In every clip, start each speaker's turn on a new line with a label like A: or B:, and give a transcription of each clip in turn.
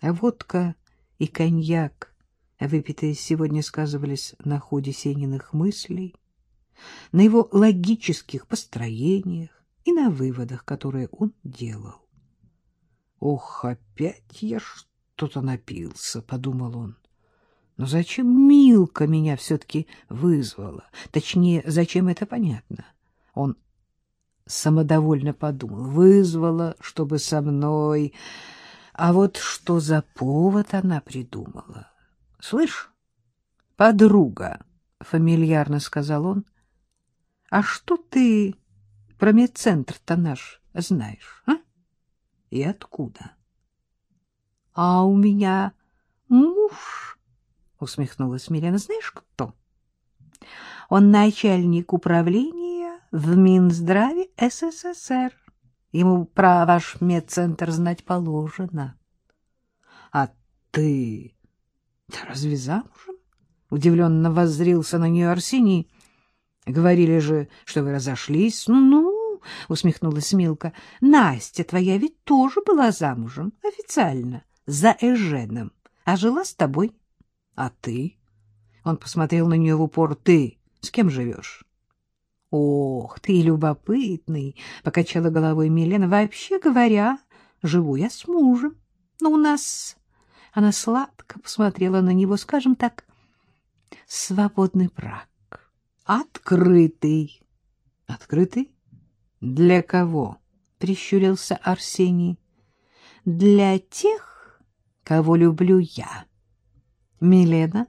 A: А водка и коньяк, выпитые сегодня, сказывались на ходе Сениных мыслей, на его логических построениях и на выводах, которые он делал. «Ох, опять я что-то напился», — подумал он. «Но зачем Милка меня все-таки вызвала? Точнее, зачем это понятно?» Он самодовольно подумал. «Вызвала, чтобы со мной...» А вот что за повод она придумала? — Слышь, подруга, — фамильярно сказал он, — а что ты про медцентр-то наш знаешь, а? И откуда? — А у меня муж, — усмехнулась Милена, — знаешь кто? Он начальник управления в Минздраве СССР. Ему про ваш медцентр знать положено. — А ты... ты разве замужем? — удивленно воззрился на нее Арсений. — Говорили же, что вы разошлись. Ну, — Ну, — усмехнулась Милка, — Настя твоя ведь тоже была замужем, официально, за Эженом, а жила с тобой. — А ты? Он посмотрел на нее в упор. — Ты с кем живешь? — Ох, ты любопытный, — покачала головой Милена. — Вообще говоря, живу я с мужем. Но у нас... Она сладко посмотрела на него, скажем так, свободный брак. Открытый. — Открытый? Для кого? — прищурился Арсений. — Для тех, кого люблю я. Милена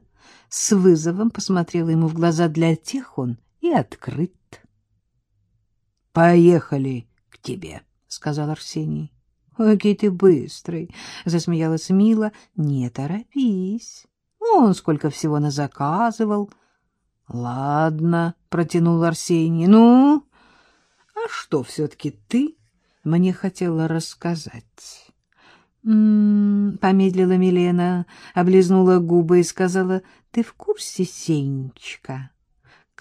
A: с вызовом посмотрела ему в глаза. Для тех он и открыт. — Поехали к тебе, — сказал Арсений. — Какой ты быстрый, — засмеялась Мила. — Не торопись. Он сколько всего назаказывал. — Ладно, — протянул Арсений. — Ну, а что все-таки ты мне хотела рассказать? «М-м-м», помедлила Милена, облизнула губы и сказала, — Ты в курсе, Сенечка?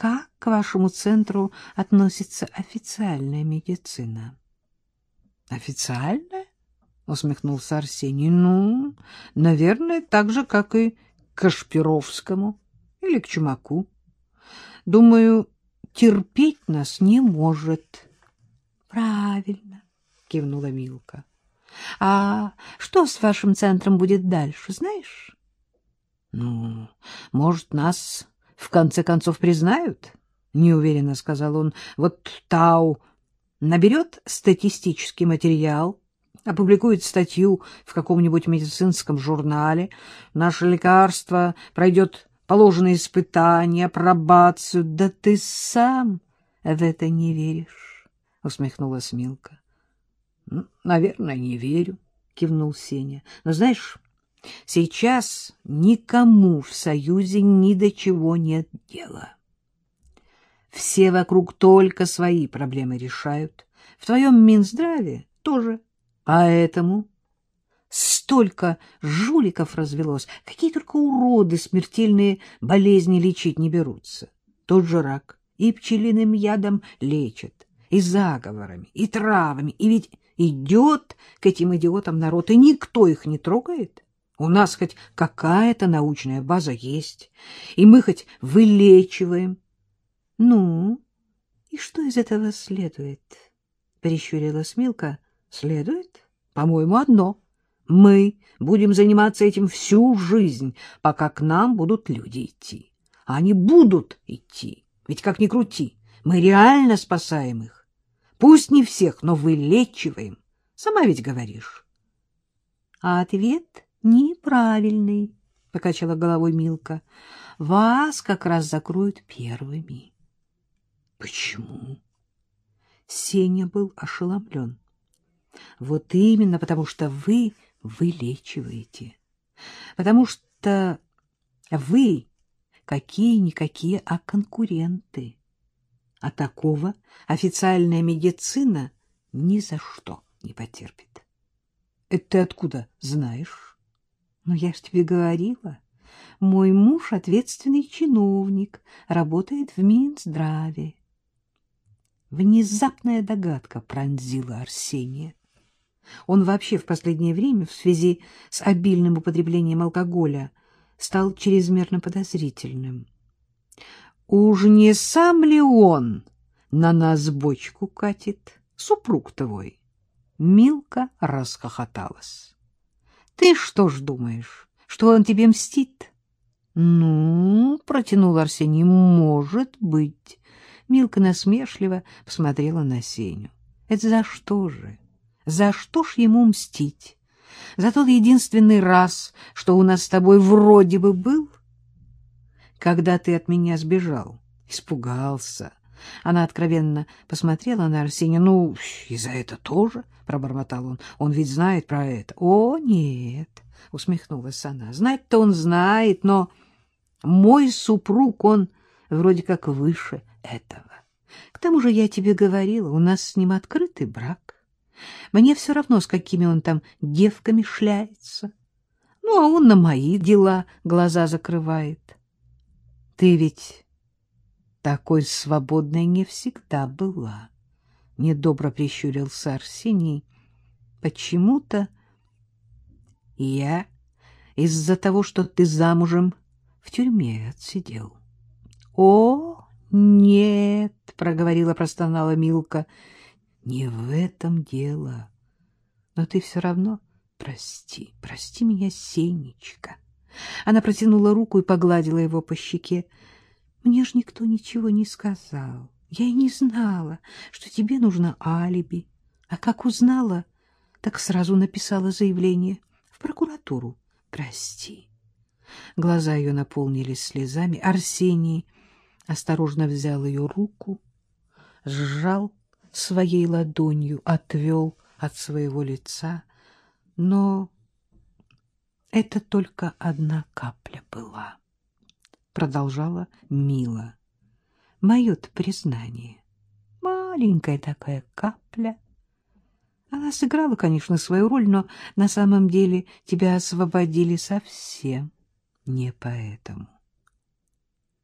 A: Как к вашему центру относится официальная медицина? — Официальная? — усмехнулся Арсений. — Ну, наверное, так же, как и к Кашпировскому или к Чумаку. Думаю, терпеть нас не может. — Правильно, — кивнула Милка. — А что с вашим центром будет дальше, знаешь? — Ну, может, нас в конце концов признают? — неуверенно сказал он. — Вот Тау наберет статистический материал, опубликует статью в каком-нибудь медицинском журнале, наше лекарство пройдет положенные испытания, апробацию. Да ты сам в это не веришь, — усмехнулась Милка. — Наверное, не верю, — кивнул Сеня. — Но знаешь... Сейчас никому в Союзе ни до чего нет дела. Все вокруг только свои проблемы решают. В твоем Минздраве тоже. Поэтому столько жуликов развелось, какие только уроды смертельные болезни лечить не берутся. Тот же рак и пчелиным ядом лечат, и заговорами, и травами, и ведь идет к этим идиотам народ, и никто их не трогает. У нас хоть какая-то научная база есть, и мы хоть вылечиваем. — Ну, и что из этого следует? — прищурилась Милка. — Следует? По-моему, одно. Мы будем заниматься этим всю жизнь, пока к нам будут люди идти. А они будут идти, ведь как ни крути, мы реально спасаем их. Пусть не всех, но вылечиваем. Сама ведь говоришь. А ответ неправильный, — покачала головой Милка. — Вас как раз закроют первыми. — Почему? Сеня был ошеломлен. — Вот именно потому, что вы вылечиваете. Потому что вы какие-никакие, а конкуренты. А такого официальная медицина ни за что не потерпит. — Это ты откуда знаешь? Но я ж тебе говорила, мой муж ответственный чиновник, работает в Минздраве. Внезапная догадка пронзила Арсения. Он вообще в последнее время в связи с обильным употреблением алкоголя стал чрезмерно подозрительным. Уж не сам ли он на нас бочку катит, супруг твой? Милка расхохоталась. — Ты что ж думаешь, что он тебе мстит? — Ну, — протянул Арсений, — может быть. Милка насмешливо посмотрела на Сеню. — Это за что же? За что ж ему мстить? За тот единственный раз, что у нас с тобой вроде бы был? Когда ты от меня сбежал, испугался. Она откровенно посмотрела на Арсения. — Ну, и за это тоже, — пробормотал он. — Он ведь знает про это. — О, нет, — усмехнулась она. — Знать-то он знает, но мой супруг, он вроде как выше этого. К тому же я тебе говорила, у нас с ним открытый брак. Мне все равно, с какими он там девками шляется. Ну, а он на мои дела глаза закрывает. Ты ведь такой свободной не всегда была. Недобро прищурился Арсений. Почему-то я из-за того, что ты замужем, в тюрьме отсидел. — О, нет, — проговорила, простонала Милка, — не в этом дело. Но ты все равно прости, прости меня, Сенечка. Она протянула руку и погладила его по щеке. Мне ж никто ничего не сказал. Я и не знала, что тебе нужно алиби. А как узнала, так сразу написала заявление в прокуратуру. Прости. Глаза ее наполнились слезами. Арсений осторожно взял ее руку, сжал своей ладонью, отвел от своего лица. Но это только одна капля была продолжала Мила. Мое-то признание. Маленькая такая капля. Она сыграла, конечно, свою роль, но на самом деле тебя освободили совсем не поэтому.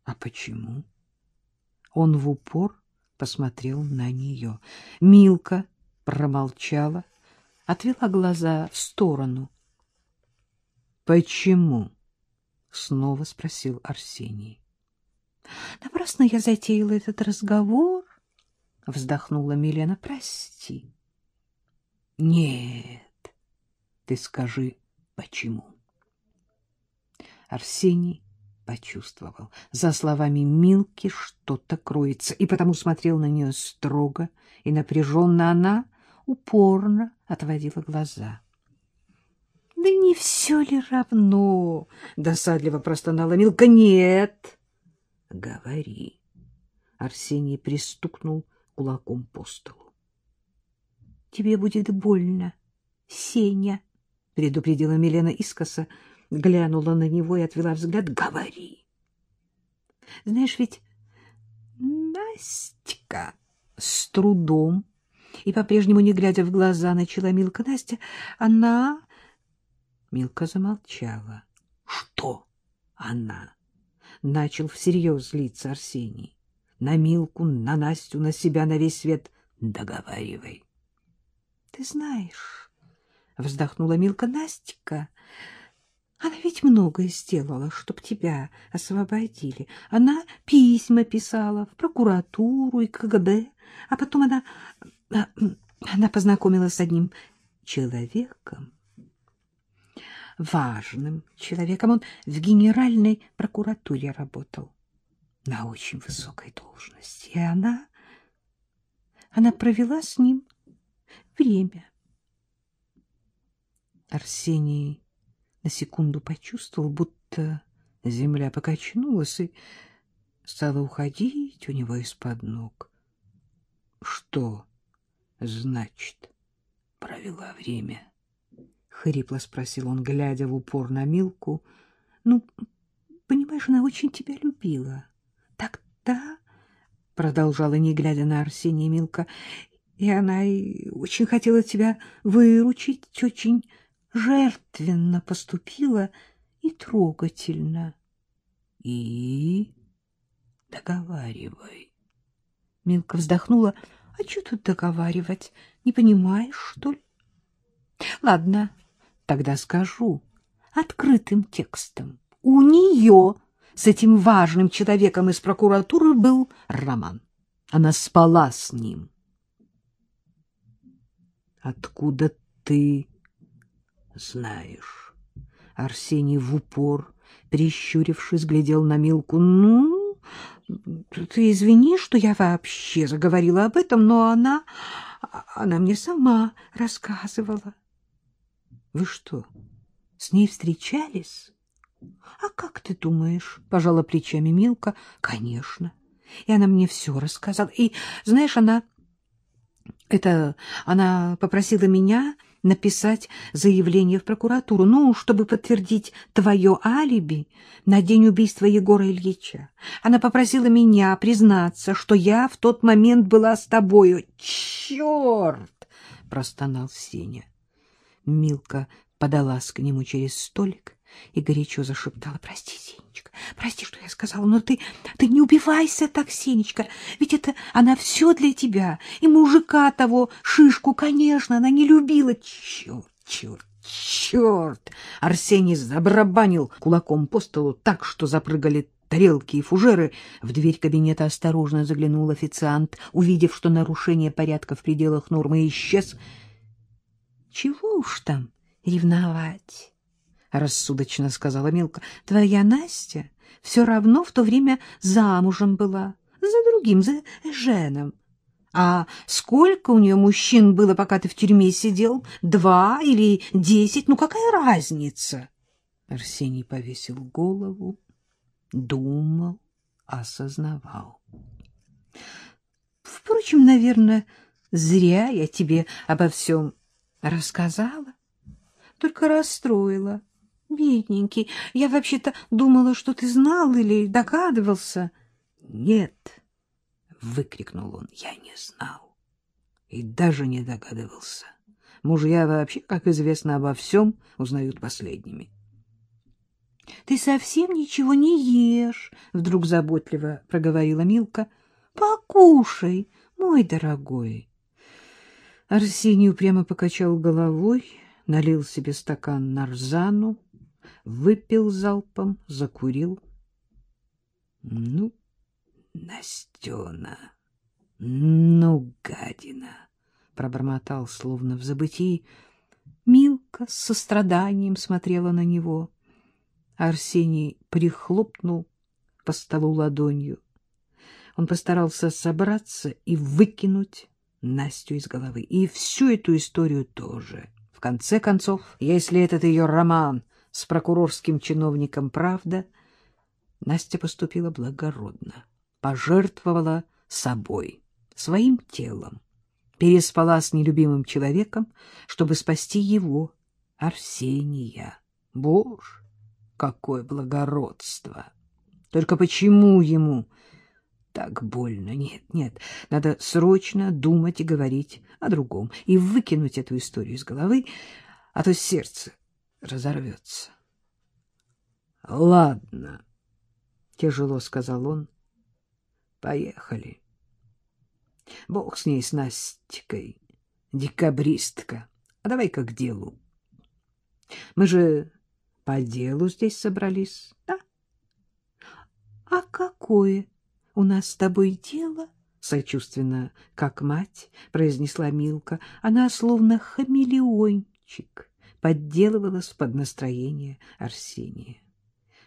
A: А почему? Он в упор посмотрел на нее. Милка промолчала, отвела глаза в сторону. Почему? Снова спросил Арсений. Напрасно я затеяла этот разговор, вздохнула Милена. Прости. Нет. Ты скажи, почему? Арсений почувствовал. За словами Милки что-то кроется, и потому смотрел на нее строго и напряженно. Она упорно отводила глаза. Да не все ли равно? — досадливо простонала Милка. — Нет. — Говори. Арсений пристукнул кулаком по столу. — Тебе будет больно, Сеня, — предупредила Милена искоса, глянула на него и отвела взгляд. — Говори. — Знаешь, ведь Настя с трудом и по-прежнему, не глядя в глаза, начала Милка. Настя, она Милка замолчала. — Что она? — начал всерьез злиться Арсений. — На Милку, на Настю, на себя, на весь свет. Договаривай. — Ты знаешь, — вздохнула Милка, — Настика, она ведь многое сделала, чтоб тебя освободили. Она письма писала в прокуратуру и КГБ, а потом она... А, она познакомилась с одним человеком, важным человеком. Он в генеральной прокуратуре работал на очень высокой должности. И она... Она провела с ним время. Арсений на секунду почувствовал, будто земля покачнулась и стала уходить у него из-под ног. Что значит провела время? — хрипло спросил он, глядя в упор на Милку. — Ну, понимаешь, она очень тебя любила. — Так-то, — продолжала, не глядя на Арсения Милка, — и она и очень хотела тебя выручить, очень жертвенно поступила и трогательно. — И? Договаривай. Милка вздохнула. — А что тут договаривать? Не понимаешь, что ли? Ладно, тогда скажу открытым текстом. У нее с этим важным человеком из прокуратуры был роман. Она спала с ним. Откуда ты знаешь? Арсений в упор, прищурившись, глядел на Милку. Ну, ты извини, что я вообще заговорила об этом, но она... она мне сама рассказывала. Вы что, с ней встречались? А как ты думаешь? Пожала плечами Милка. Конечно. И она мне все рассказала. И, знаешь, она... Это она попросила меня написать заявление в прокуратуру, ну, чтобы подтвердить твое алиби на день убийства Егора Ильича. Она попросила меня признаться, что я в тот момент была с тобою. Черт! — простонал Сеня. Милка подалась к нему через столик и горячо зашептала. — Прости, Сенечка, прости, что я сказала, но ты, ты не убивайся так, Сенечка, ведь это она все для тебя, и мужика того, шишку, конечно, она не любила. Черт, черт, черт! Арсений забарабанил кулаком по столу так, что запрыгали тарелки и фужеры. В дверь кабинета осторожно заглянул официант, увидев, что нарушение порядка в пределах нормы исчез. — Чего уж там ревновать? — рассудочно сказала Милка. — Твоя Настя все равно в то время замужем была, за другим, за Женом. А сколько у нее мужчин было, пока ты в тюрьме сидел? Два или десять? Ну, какая разница? Арсений повесил голову, думал, осознавал. Впрочем, наверное, зря я тебе обо всем рассказала, только расстроила. Бедненький, я вообще-то думала, что ты знал или догадывался. — Нет, — выкрикнул он, — я не знал и даже не догадывался. Мужья вообще, как известно, обо всем узнают последними. — Ты совсем ничего не ешь, — вдруг заботливо проговорила Милка. — Покушай, мой дорогой. Арсений упрямо покачал головой, налил себе стакан нарзану, выпил залпом, закурил. Ну, Настена, ну, гадина, пробормотал, словно в забытии. Милка с состраданием смотрела на него. Арсений прихлопнул по столу ладонью. Он постарался собраться и выкинуть Настю из головы. И всю эту историю тоже. В конце концов, если этот ее роман с прокурорским чиновником правда, Настя поступила благородно, пожертвовала собой, своим телом, переспала с нелюбимым человеком, чтобы спасти его, Арсения. Боже, какое благородство! Только почему ему так больно? Нет, нет, надо срочно думать и говорить о другом, и выкинуть эту историю из головы, а то сердце разорвется. — Ладно, — тяжело сказал он. — Поехали. Бог с ней, с Настикой, декабристка. А давай-ка к делу. Мы же по делу здесь собрались, да? — А какое у нас с тобой дело? — сочувственно, как мать, произнесла Милка. Она словно хамелеончик подделывалась под настроение Арсения.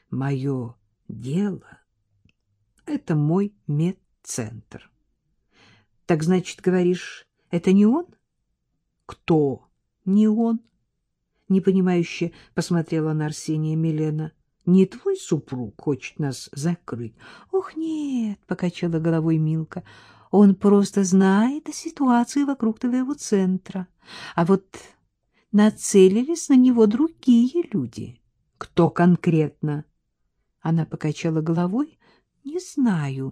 A: Мое дело — это мой медцентр. Так значит, говоришь, это не он? Кто не он? Непонимающе посмотрела на Арсения Милена. Не твой супруг хочет нас закрыть? Ох, нет, покачала головой Милка. Он просто знает о ситуации вокруг твоего центра. А вот нацелились на него другие люди. Кто конкретно? Она покачала головой. Не знаю.